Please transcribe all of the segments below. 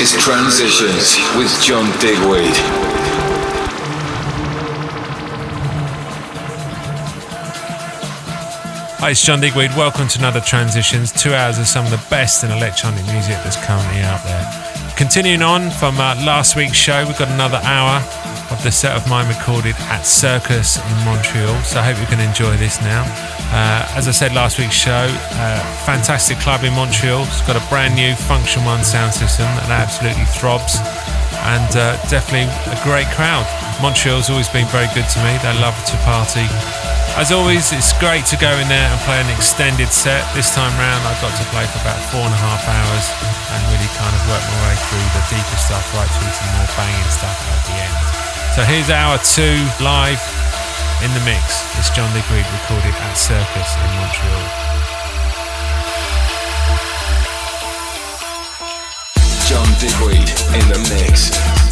Is Transitions with John Digweed. Hi, it's John Digweed. Welcome to another Transitions. Two hours of some of the best in electronic music that's currently out there. Continuing on from uh, last week's show, we've got another hour of the set of mine recorded at Circus in Montreal. So I hope you can enjoy this now. Uh, as I said last week's show, uh, fantastic club in Montreal. It's got a brand new Funktion-One sound system that absolutely throbs, and uh, definitely a great crowd. Montreal's always been very good to me. They love to party. As always, it's great to go in there and play an extended set. This time round, I got to play for about four and a half hours and really kind of work my way through the deeper stuff right through to more banging stuff at the end. So here's hour two live in the mix. It's John Digweed recorded at Circus in Montreal. John Digweed in the mix.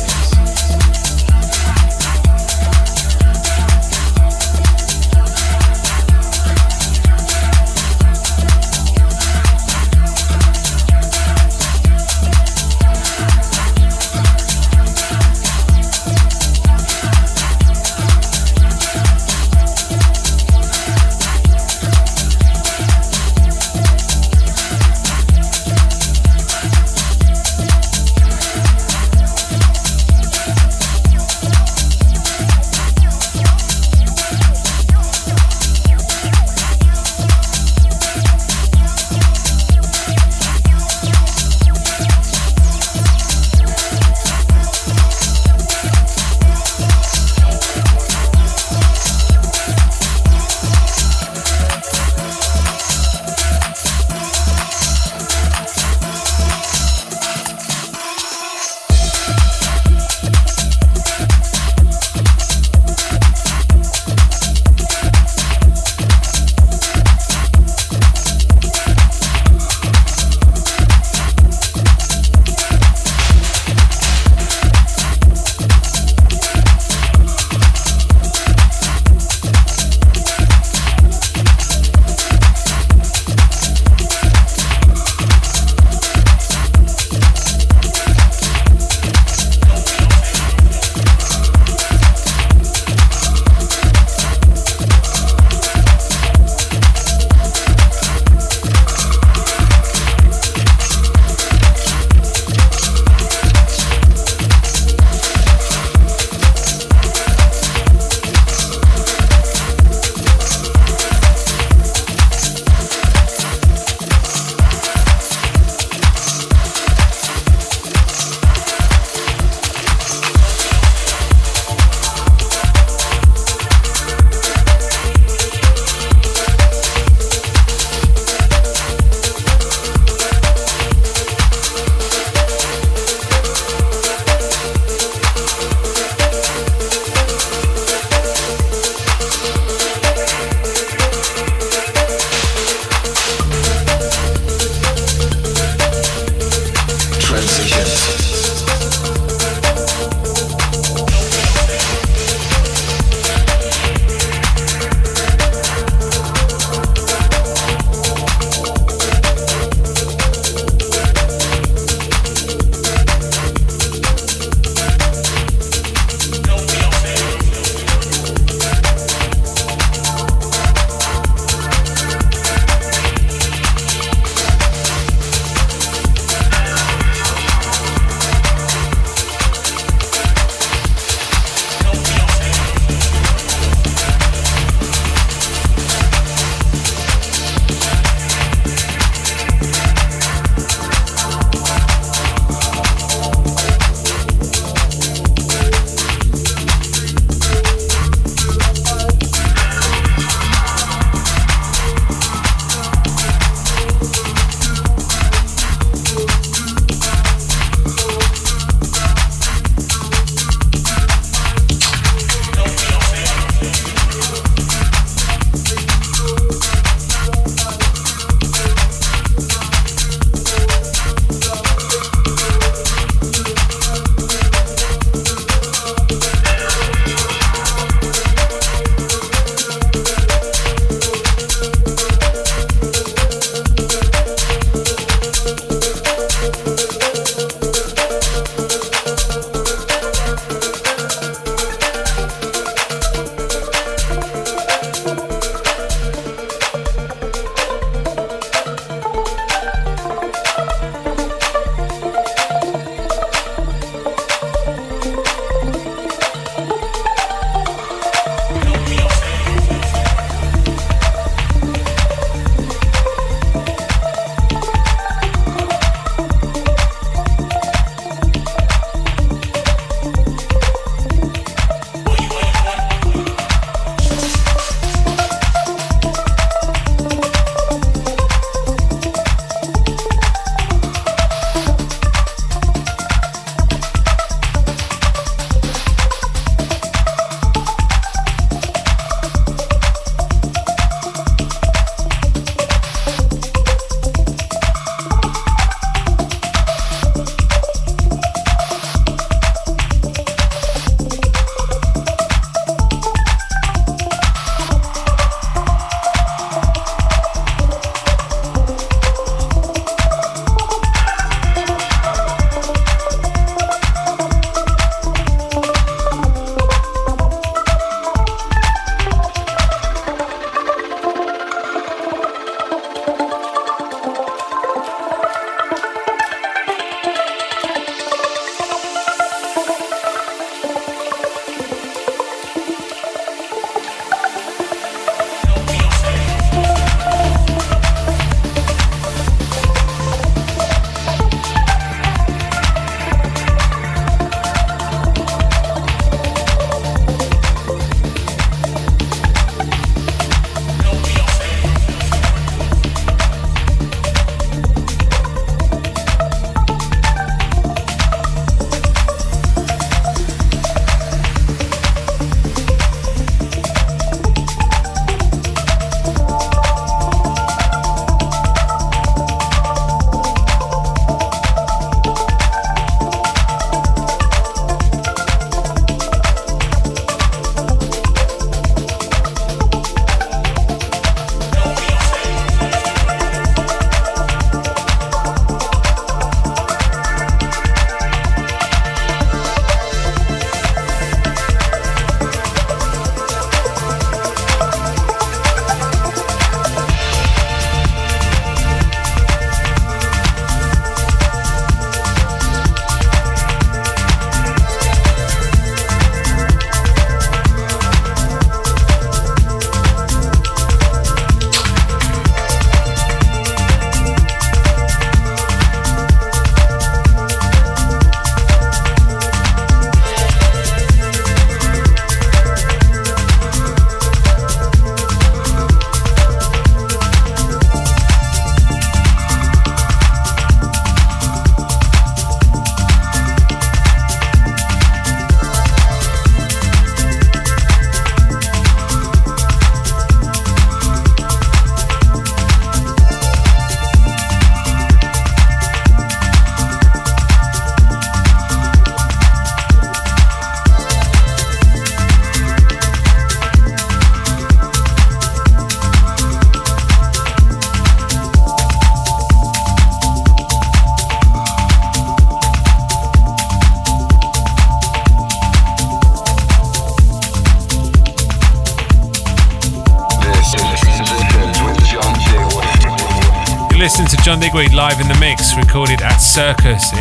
Circus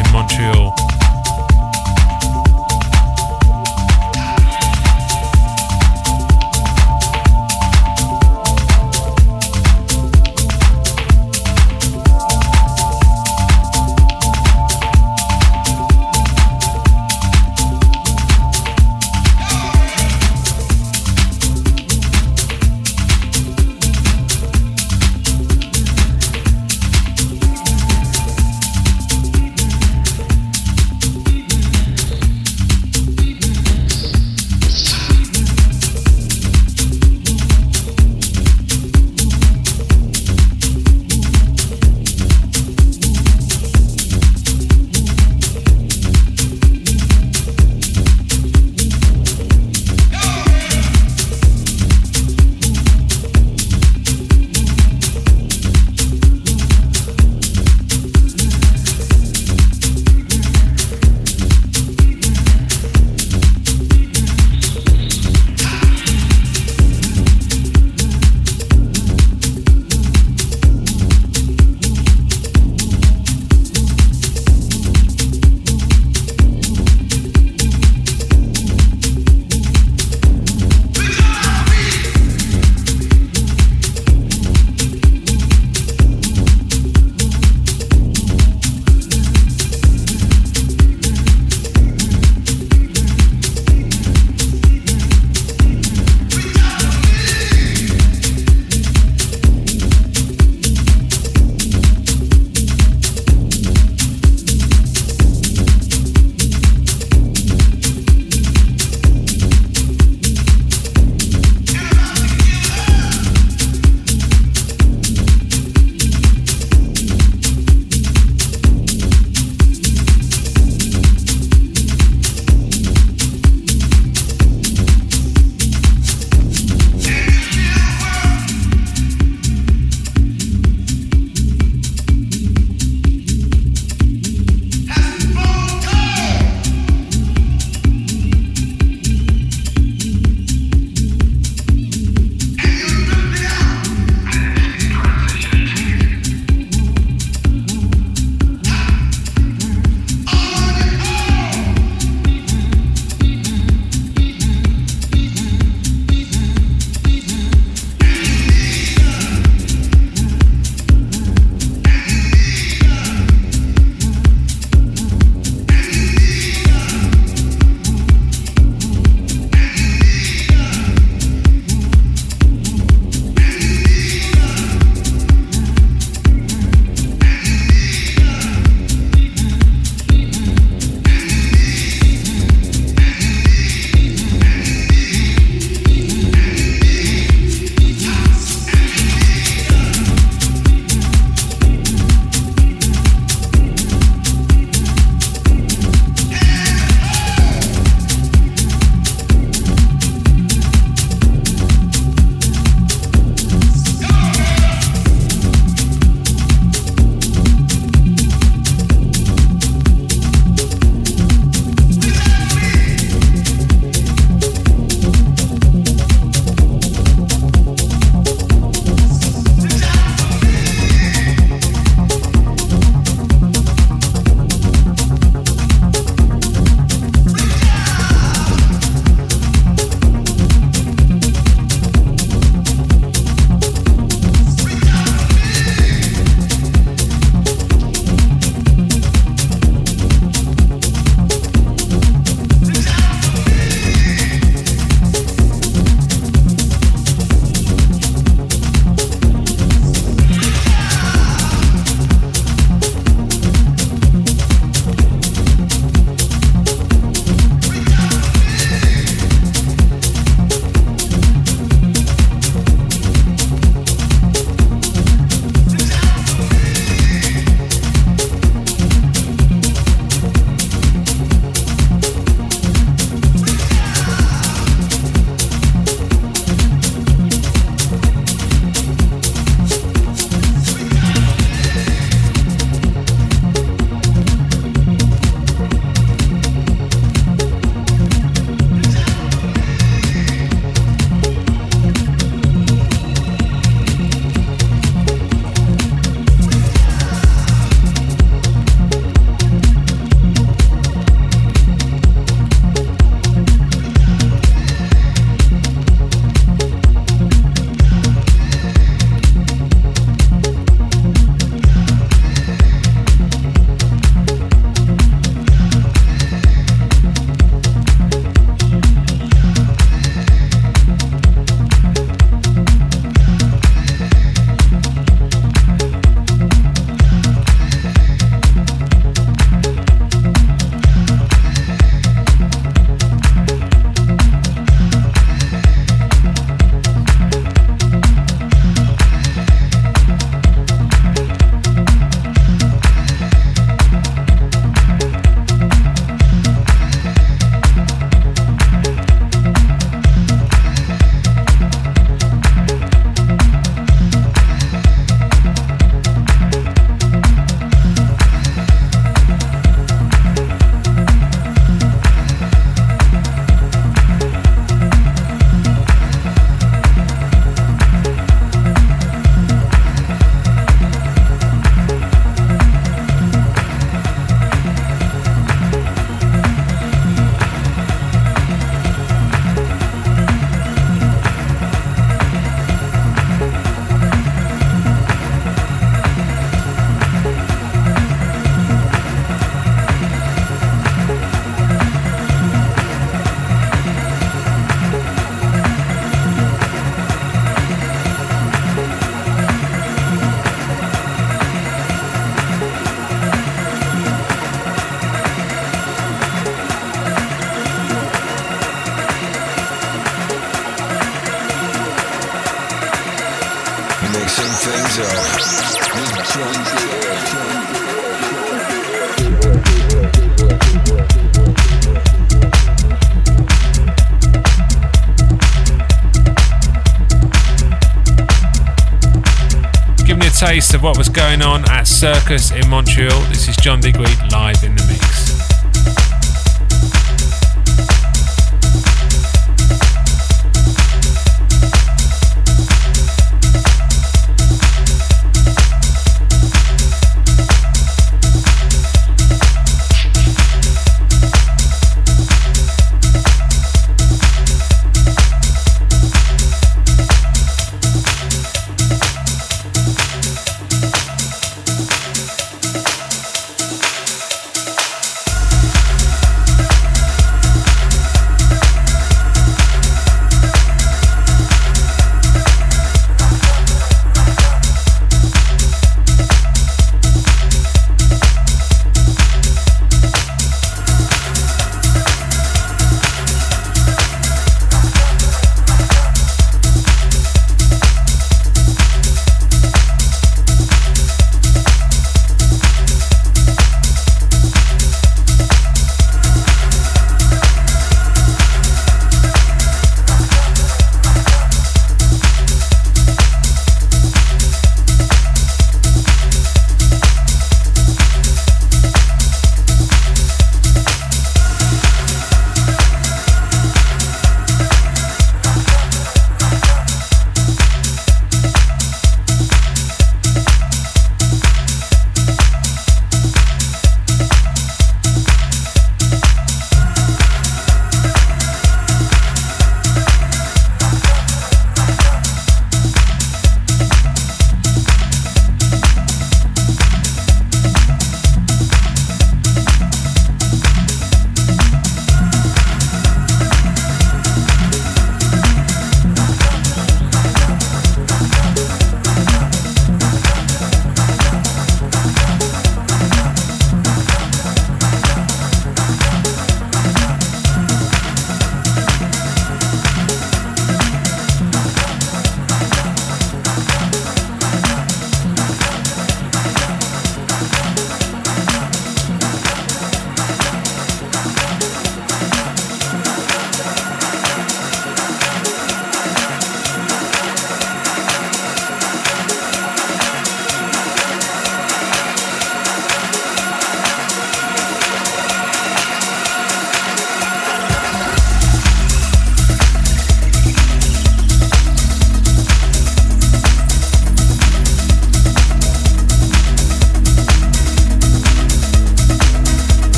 of what was going on at Circus in Montreal. This is John Digweed live in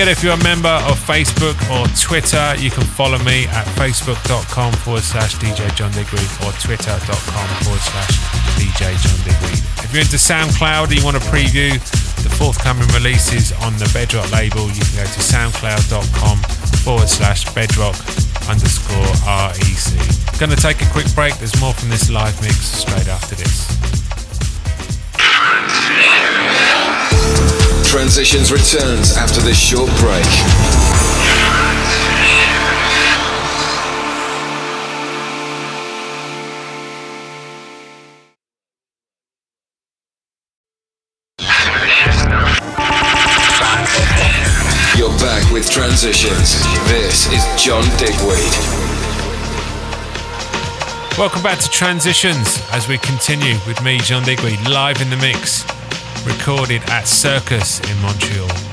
forget if you're a member of Facebook or Twitter, you can follow me at facebook.com forward slash DJ John Digweed or twitter.com forward slash DJ John Digweed. If you're into SoundCloud and you want to preview the forthcoming releases on the Bedrock label, you can go to soundcloud.com forward slash bedrock underscore REC. Gonna take a quick break. There's more from this live mix straight after this. Transitions returns after this short break. You're back with Transitions. This is John Digweed. Welcome back to Transitions as we continue with me, John Digweed, live in the mix recorded at Circus in Montreal.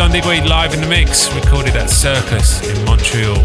John Digweed live in the mix, recorded at Circus in Montreal.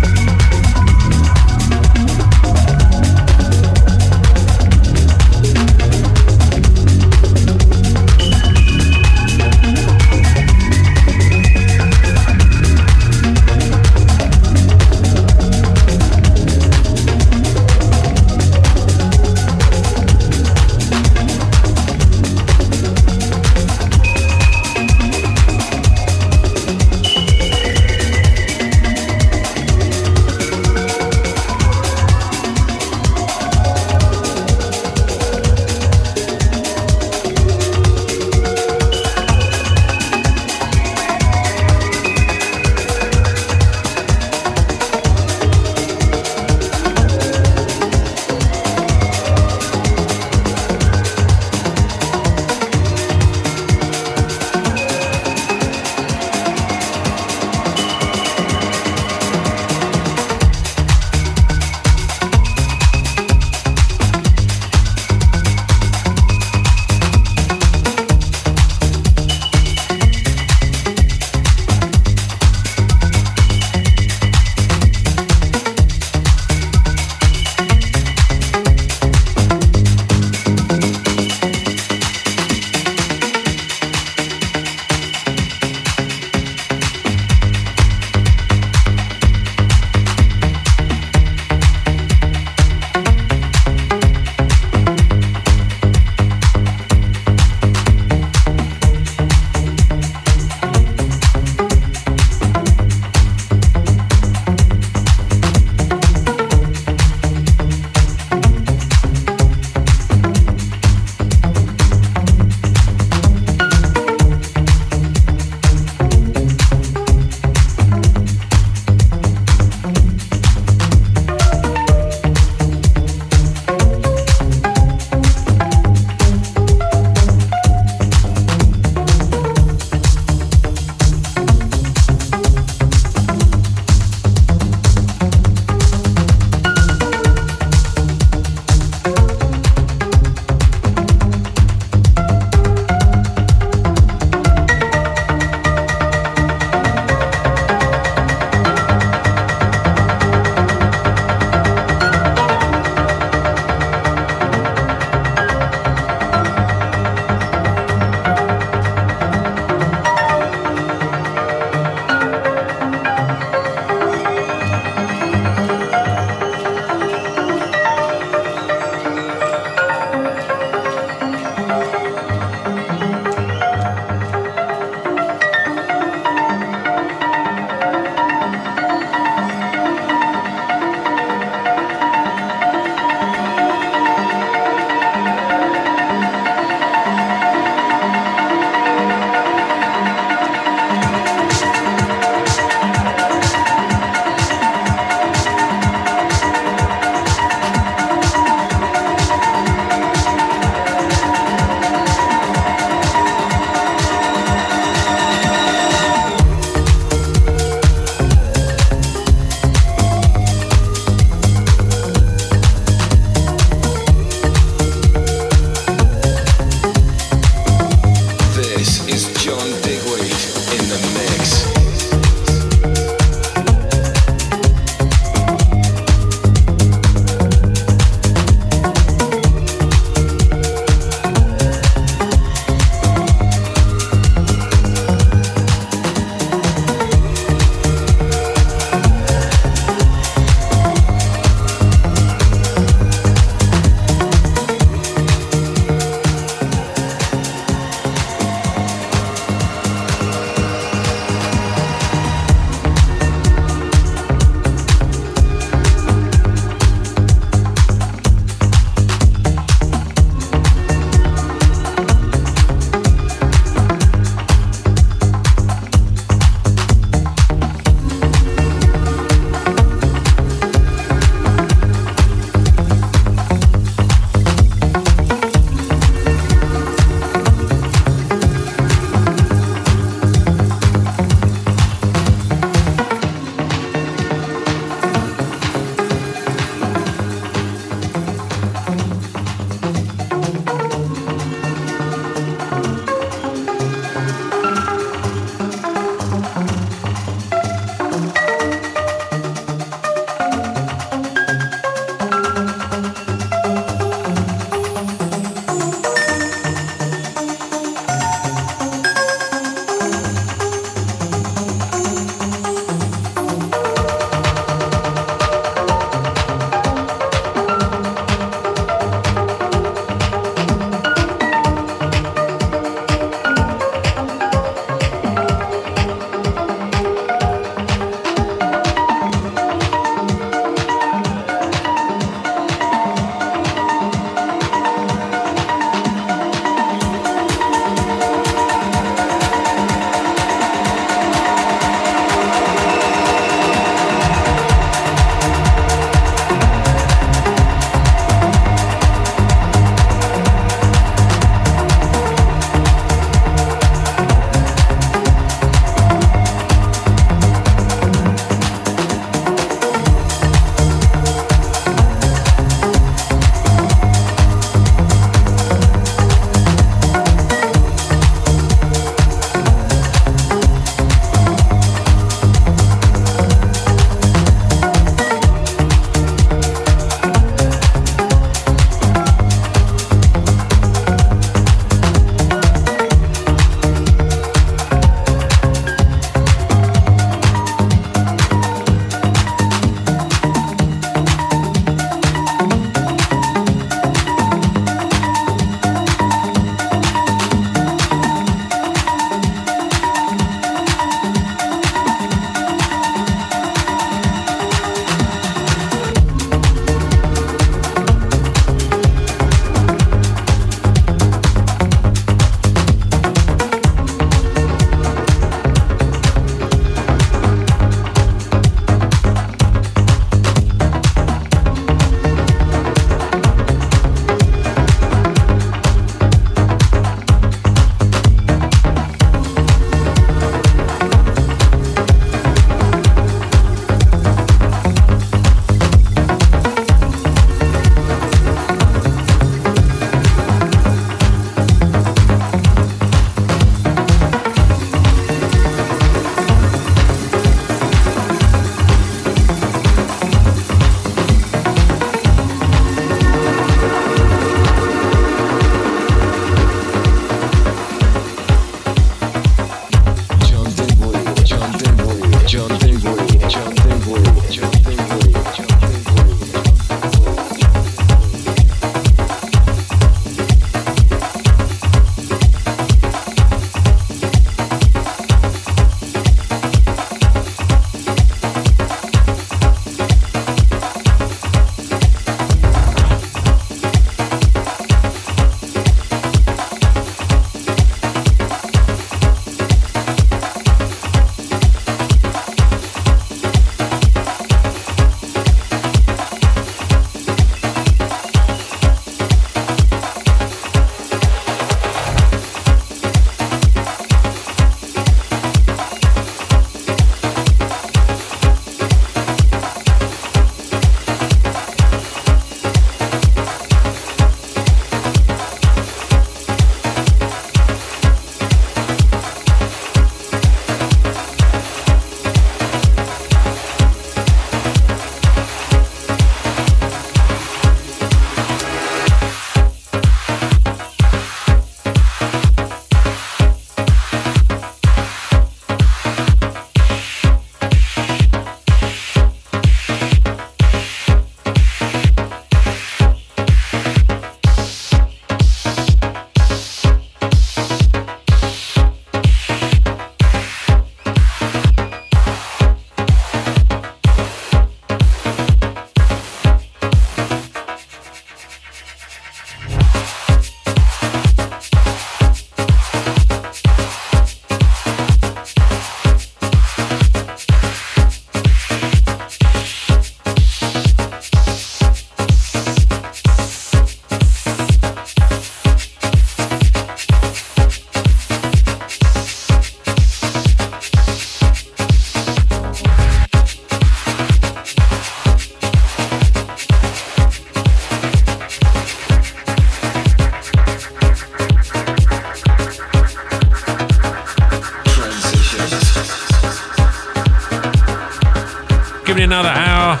Another hour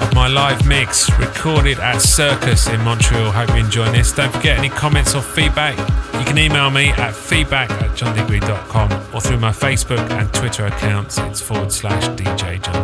of my live mix recorded at Circus in Montreal. Hope you enjoy this. Don't forget any comments or feedback. You can email me at feedback at johndigweed.com or through my Facebook and Twitter accounts. It's forward slash DJ John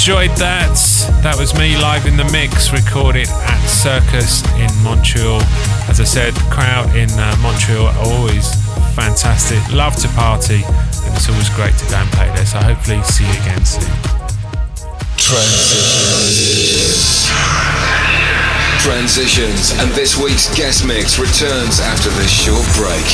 enjoyed that. That was me live in the mix, recorded at Circus in Montreal. As I said, crowd in uh, Montreal always fantastic. Love to party, and it's always great to go and play there. So hopefully, see you again soon. Transitions. Transitions, and this week's guest mix returns after this short break.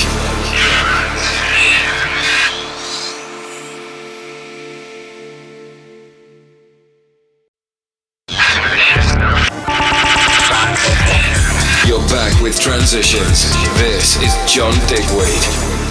With transitions. This is John Digweed.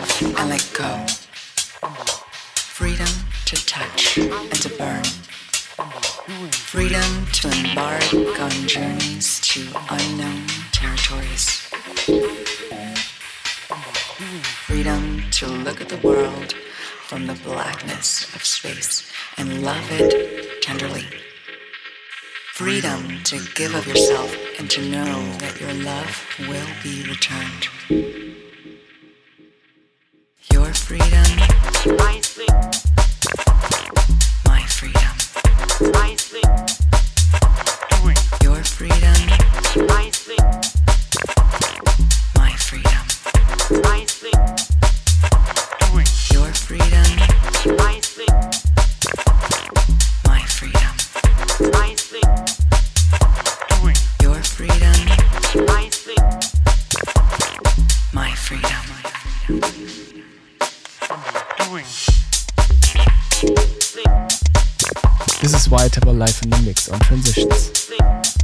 And let go, freedom to touch and to burn, freedom to embark on journeys to unknown territories. Freedom to look at the world from the blackness of space and love it tenderly. Freedom to give of yourself and to know that your love will be returned. Freedom, Table Live in the Mix on Transitions.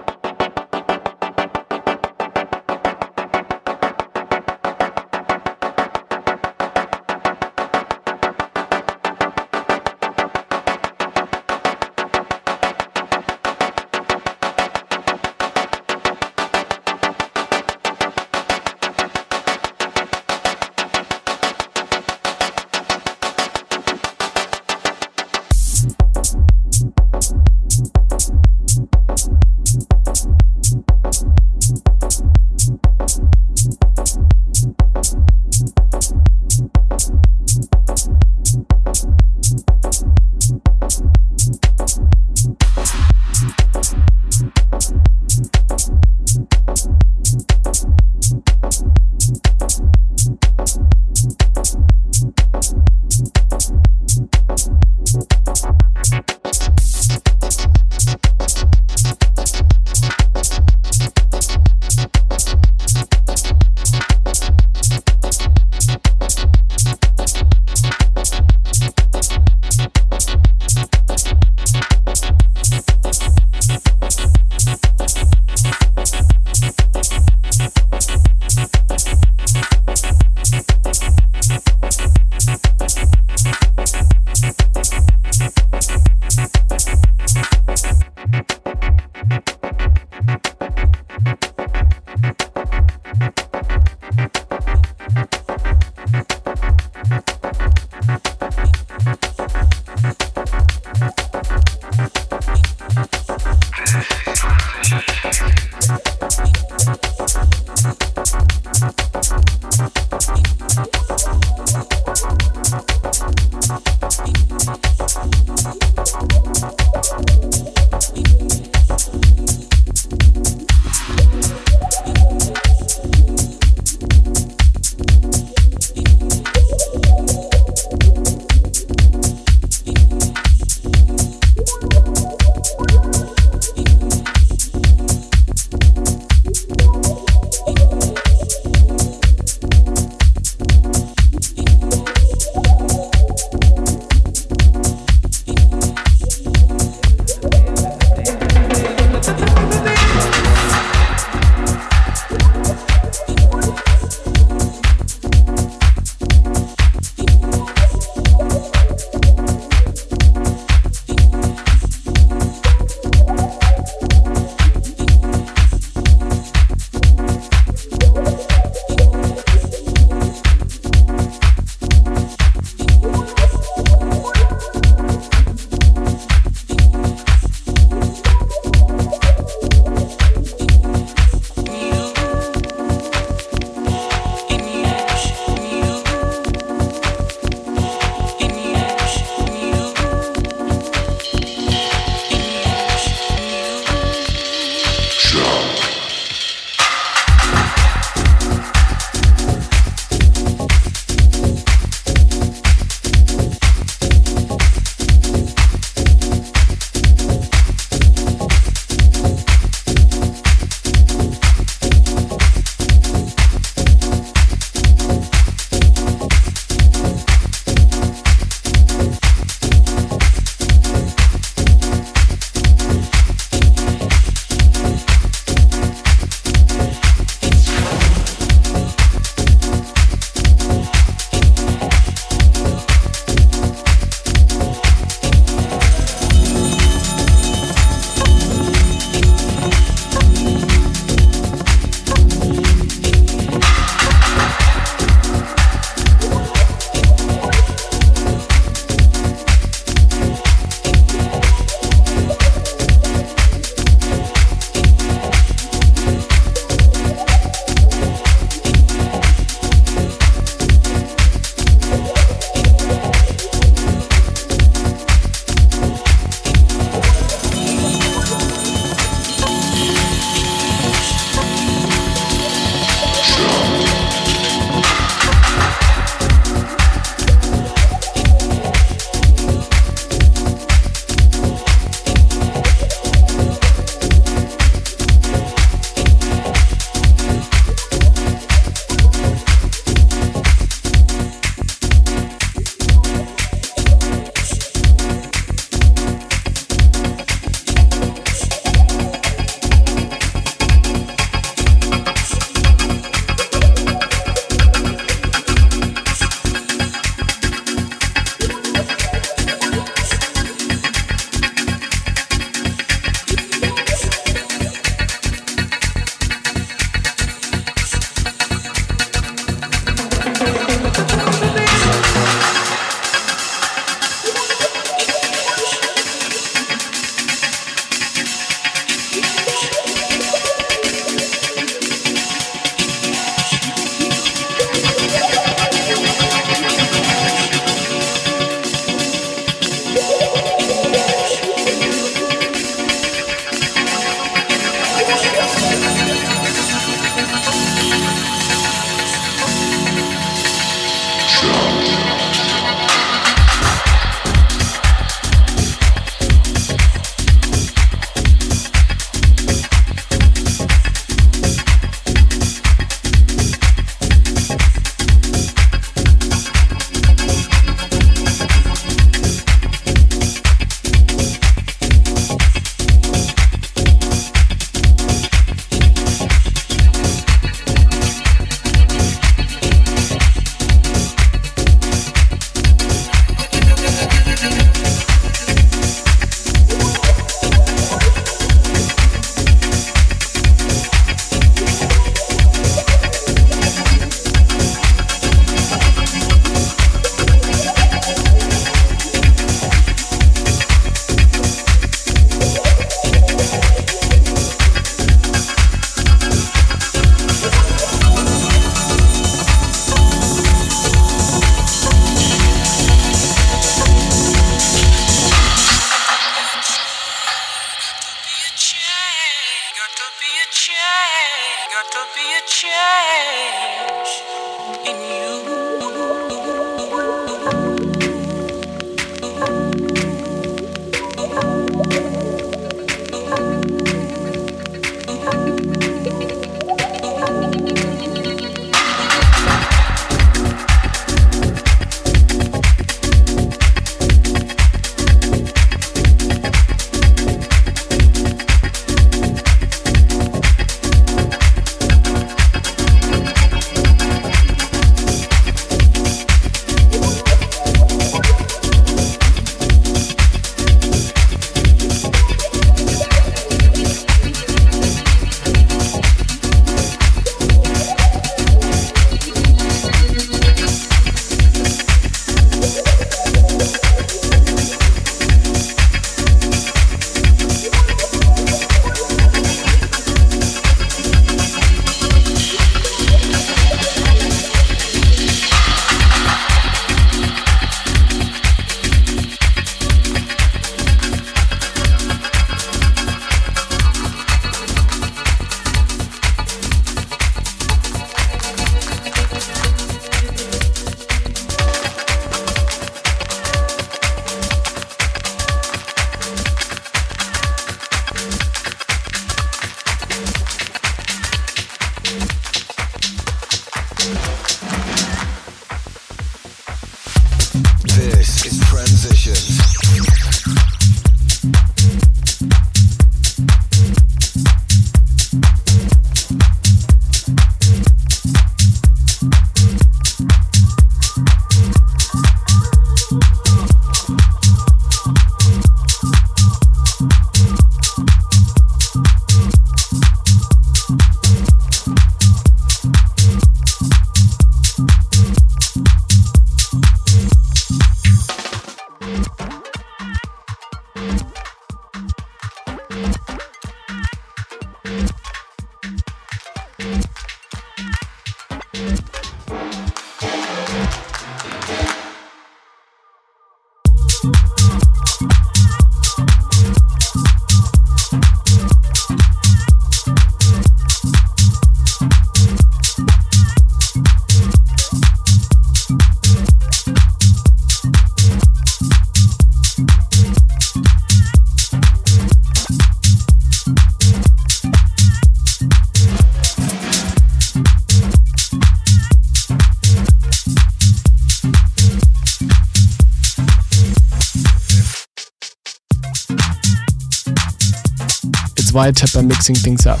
Wiretapper mixing things up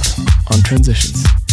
on Transitions.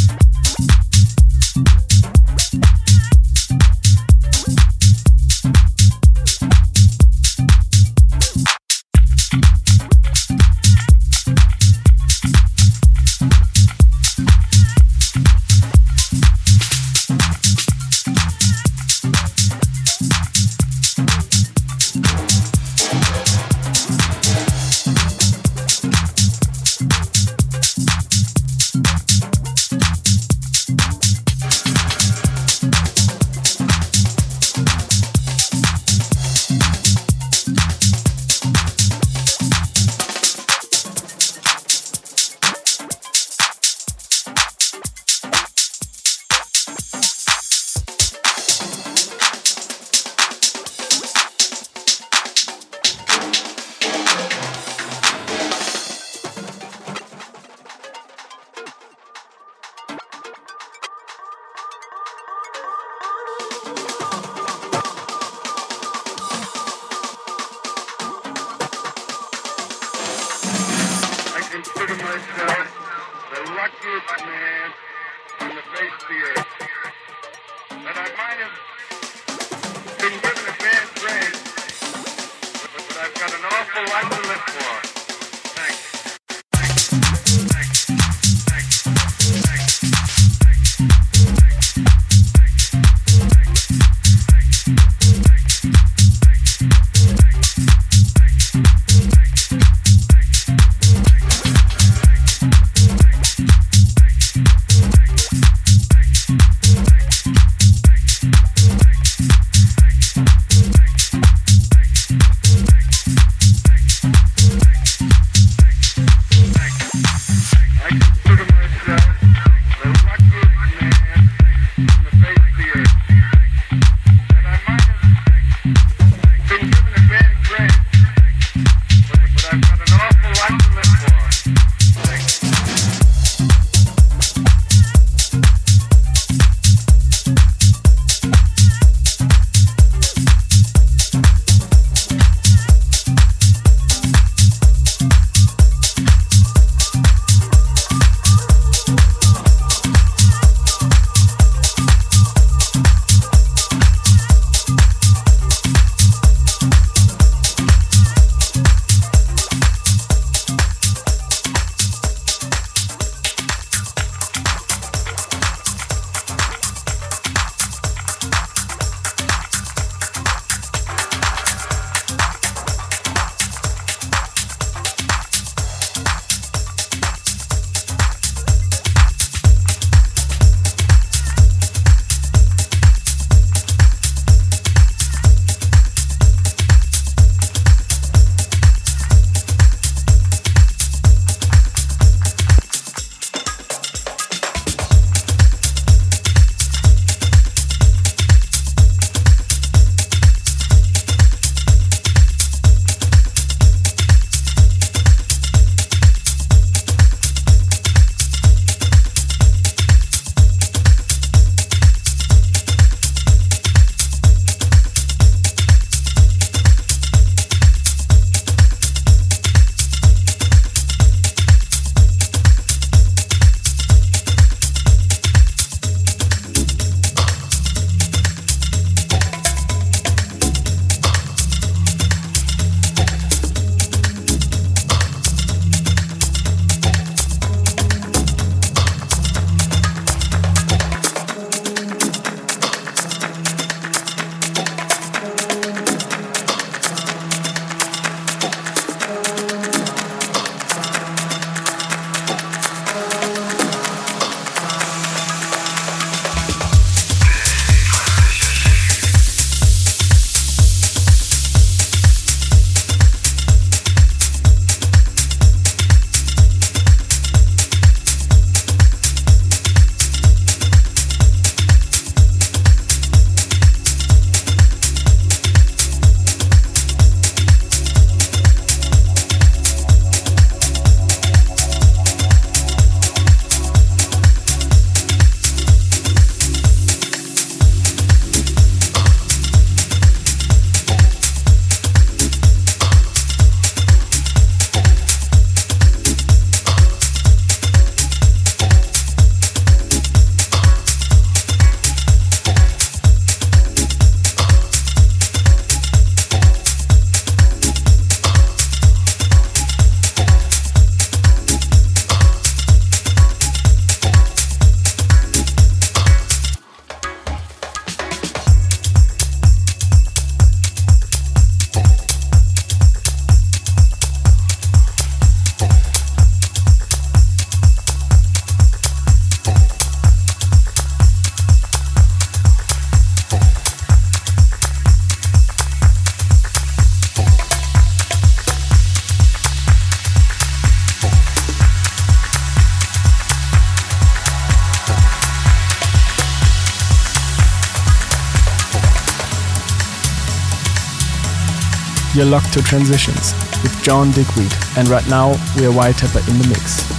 You're locked to Transitions with John Digweed, and right now we are Whitepepper in the mix.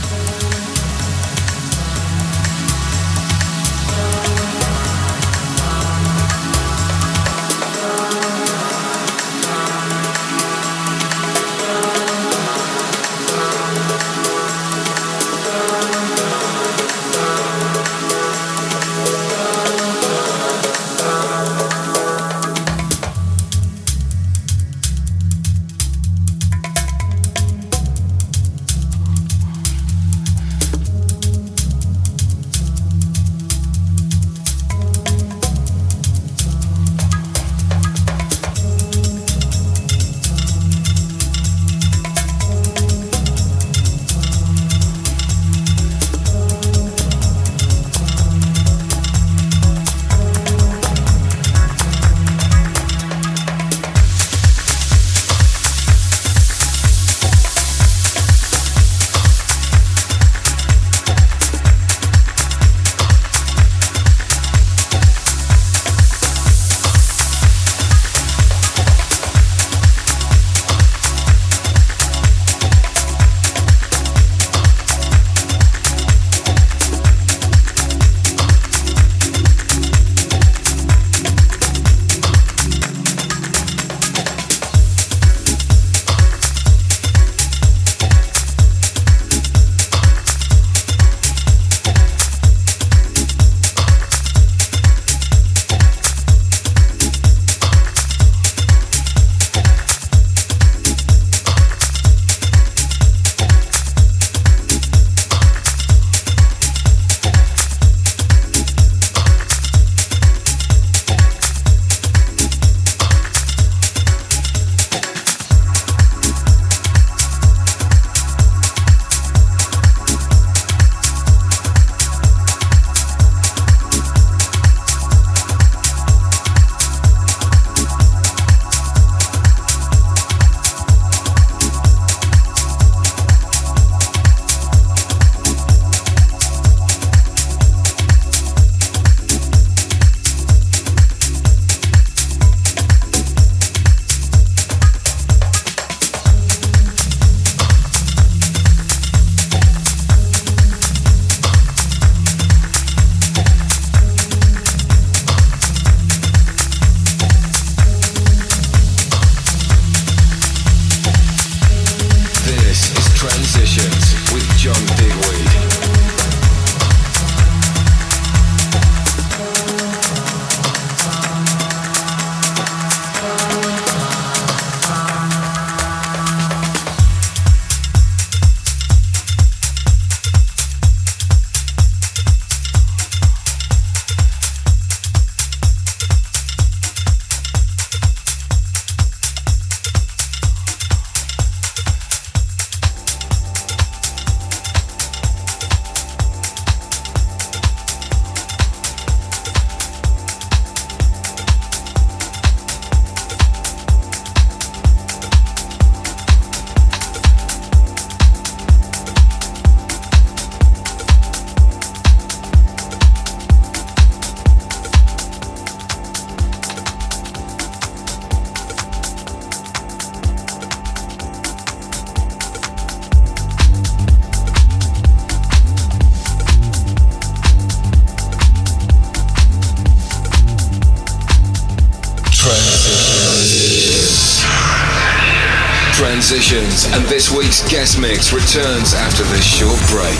Mix returns after this short break.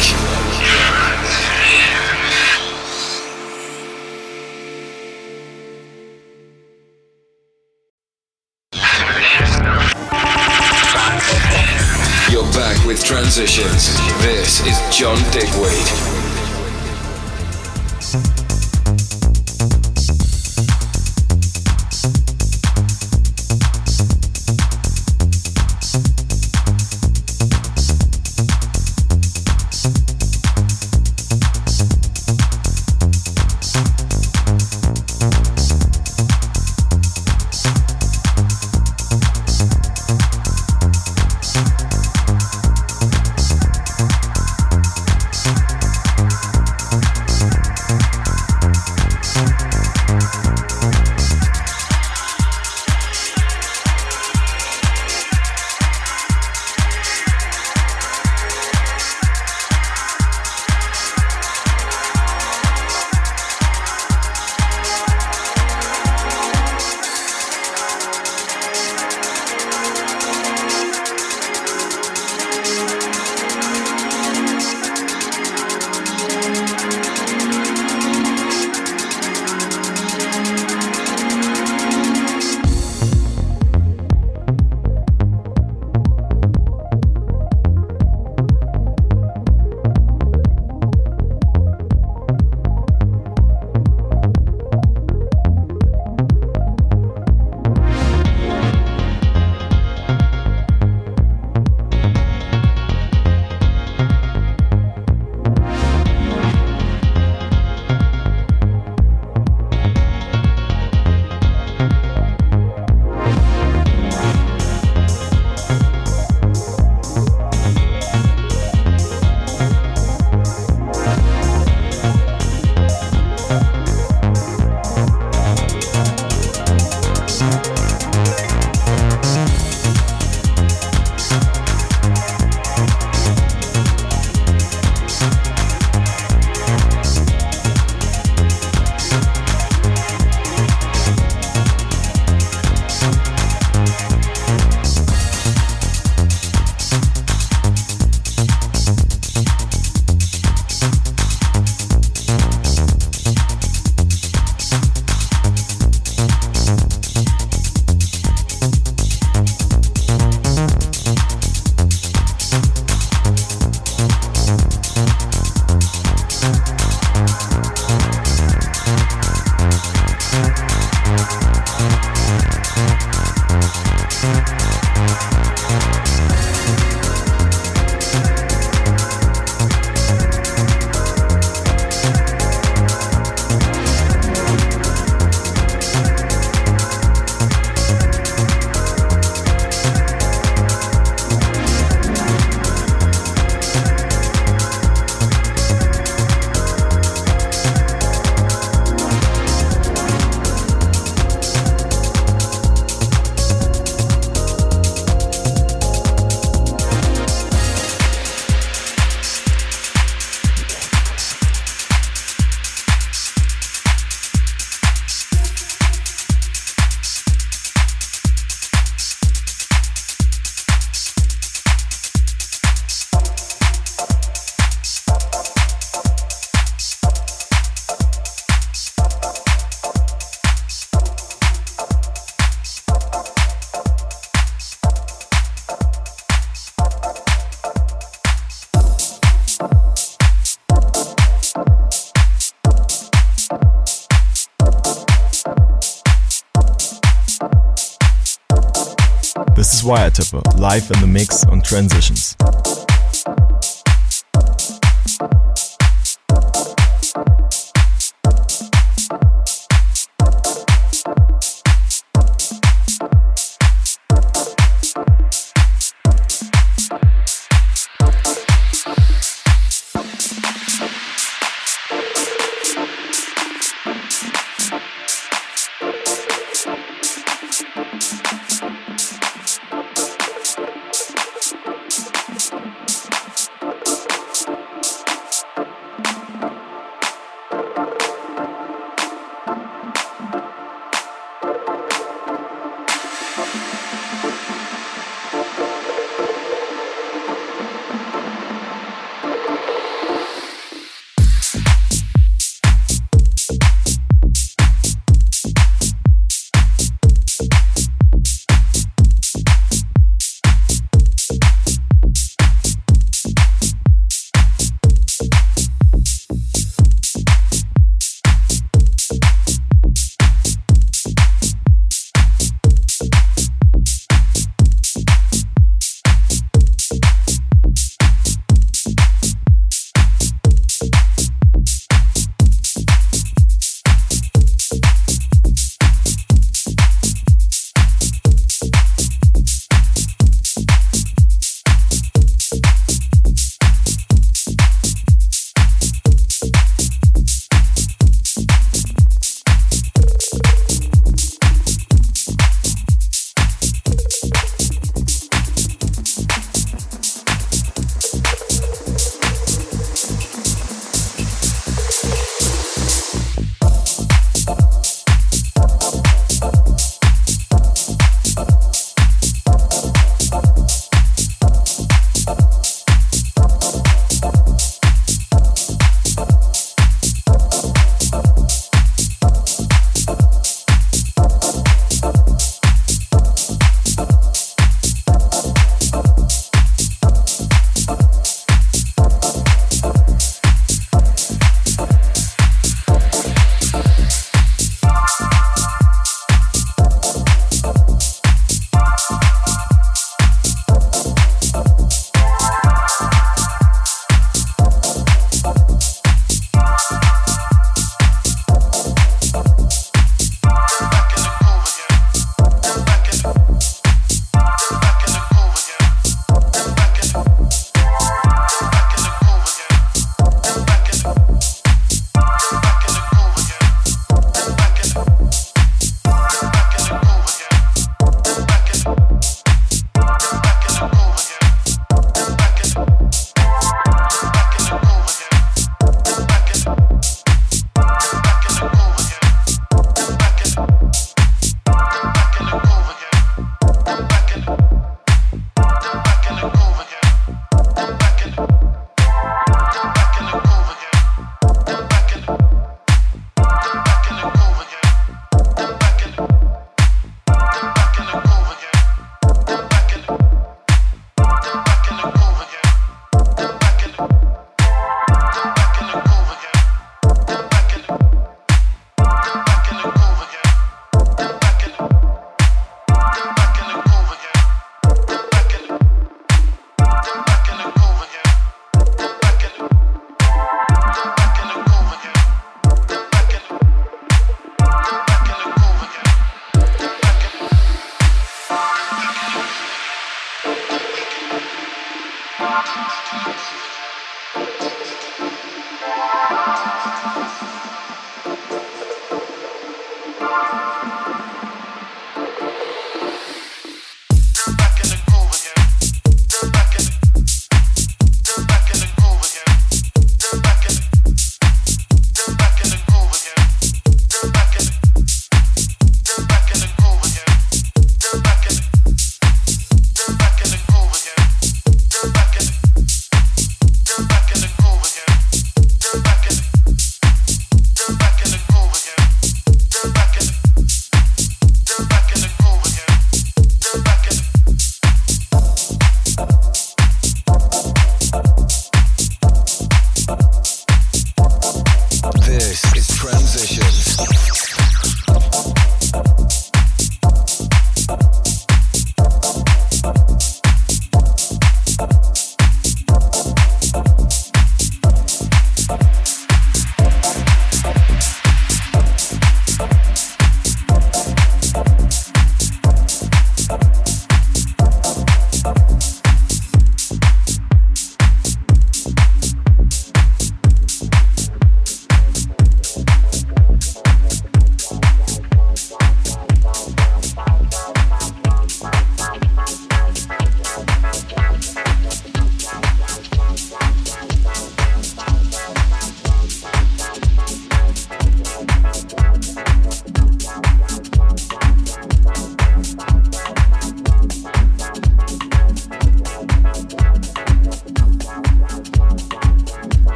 You're back with Transitions. This is John Digweed. Wiretapper, live in the mix on Transitions.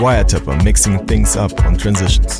Wiretapper mixing things up on transitions.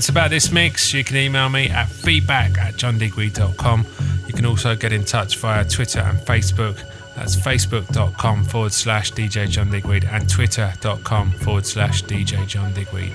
Comments about this mix, you can email me at feedback at johndigweed.com. You can also get in touch via Twitter and Facebook. That's facebook.com forward slash DJ John Digweed and twitter.com forward slash DJ John Digweed.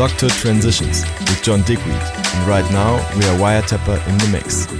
Locked to Transitions with John Digweed, and right now we are Wiretapper in the mix.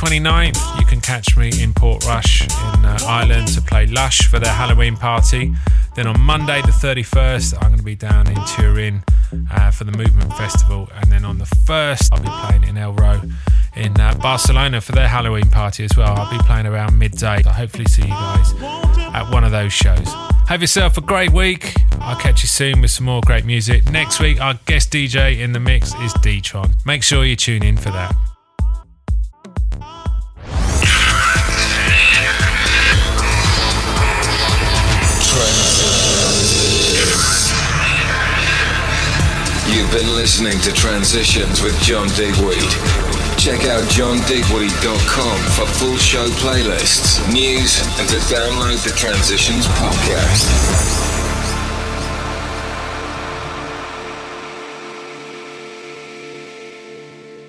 29th, you can catch me in Portrush in uh, Ireland to play Lush for their Halloween party. Then on Monday, the 31st, I'm going to be down in Turin uh, for the Movement Festival. And then on the 1st, I'll be playing in El Elrow in uh, Barcelona for their Halloween party as well. I'll be playing around midday. I'll hopefully see you guys at one of those shows. Have yourself a great week. I'll catch you soon with some more great music. Next week, our guest DJ in the mix is D-Tron. Make sure you tune in for that. Listening to Transitions with John Digweed. Check out johndigweed.com for full show playlists, news, and to download the Transitions podcast.